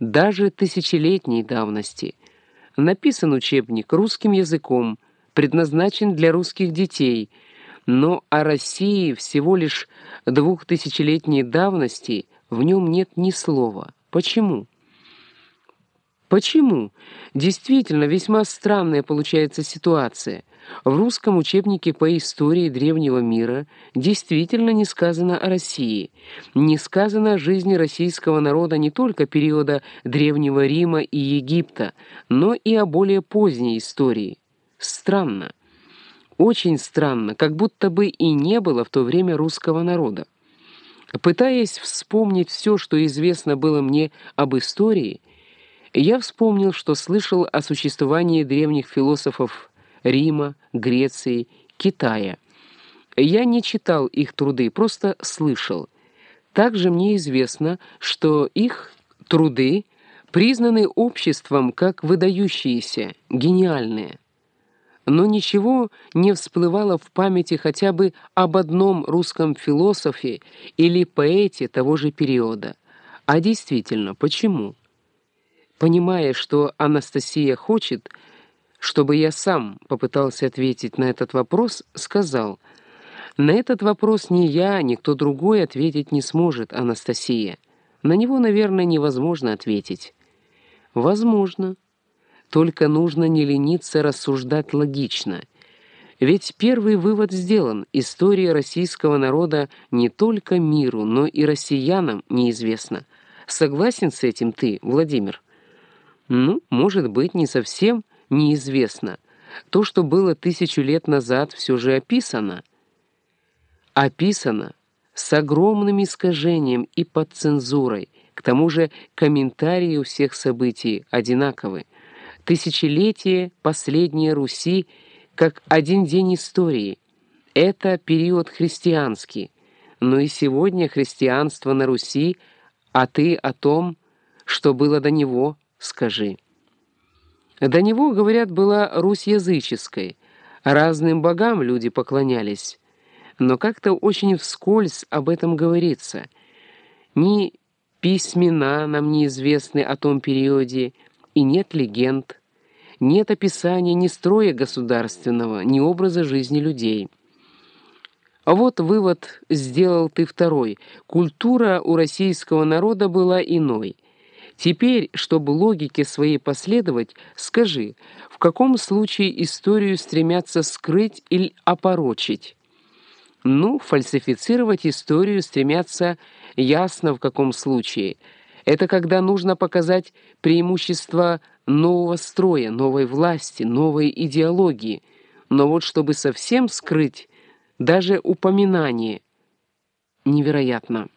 даже тысячелетней давности. Написан учебник русским языком, предназначен для русских детей, но о России всего лишь двухтысячелетней давности в нем нет ни слова. Почему? Почему? Действительно, весьма странная получается ситуация. В русском учебнике по истории древнего мира действительно не сказано о России. Не сказано о жизни российского народа не только периода Древнего Рима и Египта, но и о более поздней истории. Странно. Очень странно, как будто бы и не было в то время русского народа. Пытаясь вспомнить все, что известно было мне об истории, я вспомнил, что слышал о существовании древних философов Рима, Греции, Китая. Я не читал их труды, просто слышал. Также мне известно, что их труды признаны обществом как выдающиеся, гениальные. Но ничего не всплывало в памяти хотя бы об одном русском философе или поэте того же периода. А действительно, почему? Понимая, что Анастасия хочет, чтобы я сам попытался ответить на этот вопрос, сказал, «На этот вопрос ни я, ни кто другой ответить не сможет, Анастасия. На него, наверное, невозможно ответить». «Возможно. Только нужно не лениться рассуждать логично». Ведь первый вывод сделан. История российского народа не только миру, но и россиянам неизвестна. Согласен с этим ты, Владимир? Ну, может быть, не совсем неизвестно. То, что было тысячу лет назад, все же описано. Описано с огромным искажением и под цензурой. К тому же комментарии у всех событий одинаковы. Тысячелетие последней Руси как один день истории. Это период христианский. Но и сегодня христианство на Руси, а ты о том, что было до него – скажи. До него, говорят, была Русь языческой, разным богам люди поклонялись, но как-то очень вскользь об этом говорится. Ни письмена нам неизвестны о том периоде, и нет легенд, нет описания ни строя государственного, ни образа жизни людей. А вот вывод сделал ты второй. Культура у российского народа была иной — Теперь, чтобы логике своей последовать, скажи, в каком случае историю стремятся скрыть или опорочить? Ну, фальсифицировать историю стремятся ясно в каком случае. Это когда нужно показать преимущество нового строя, новой власти, новой идеологии. Но вот чтобы совсем скрыть даже упоминание, невероятно.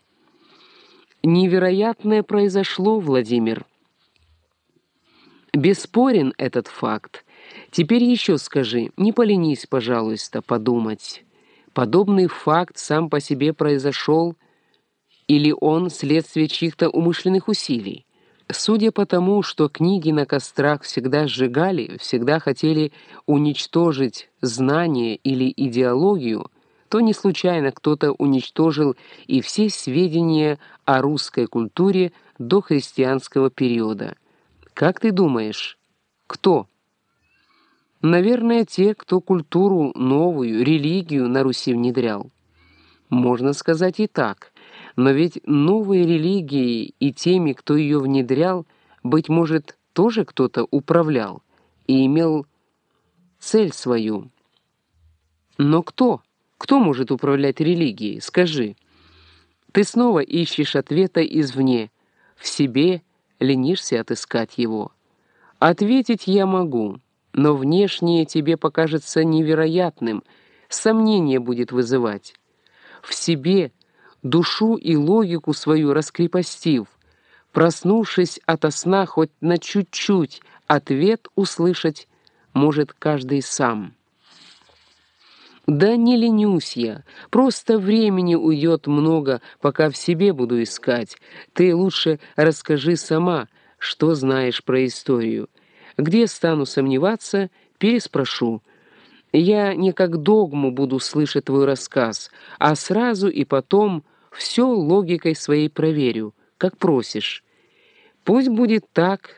Невероятное произошло, Владимир. Бесспорен этот факт. Теперь еще скажи, не поленись, пожалуйста, подумать. Подобный факт сам по себе произошел или он следствие чьих-то умышленных усилий? Судя по тому, что книги на кострах всегда сжигали, всегда хотели уничтожить знание или идеологию, то не случайно кто-то уничтожил и все сведения о русской культуре до христианского периода. Как ты думаешь, кто? Наверное, те, кто культуру новую, религию на Руси внедрял. Можно сказать и так, но ведь новые религии и теми, кто ее внедрял, быть может, тоже кто-то управлял и имел цель свою. Но кто? Кто может управлять религией? Скажи. Ты снова ищешь ответа извне. В себе ленишься отыскать его. Ответить я могу, но внешнее тебе покажется невероятным, сомнение будет вызывать. В себе душу и логику свою раскрепостив, проснувшись ото сна хоть на чуть-чуть, ответ услышать может каждый сам». Да не ленюсь я, просто времени уйдет много, пока в себе буду искать. Ты лучше расскажи сама, что знаешь про историю. Где стану сомневаться, переспрошу. Я не как догму буду слышать твой рассказ, а сразу и потом все логикой своей проверю, как просишь. Пусть будет так,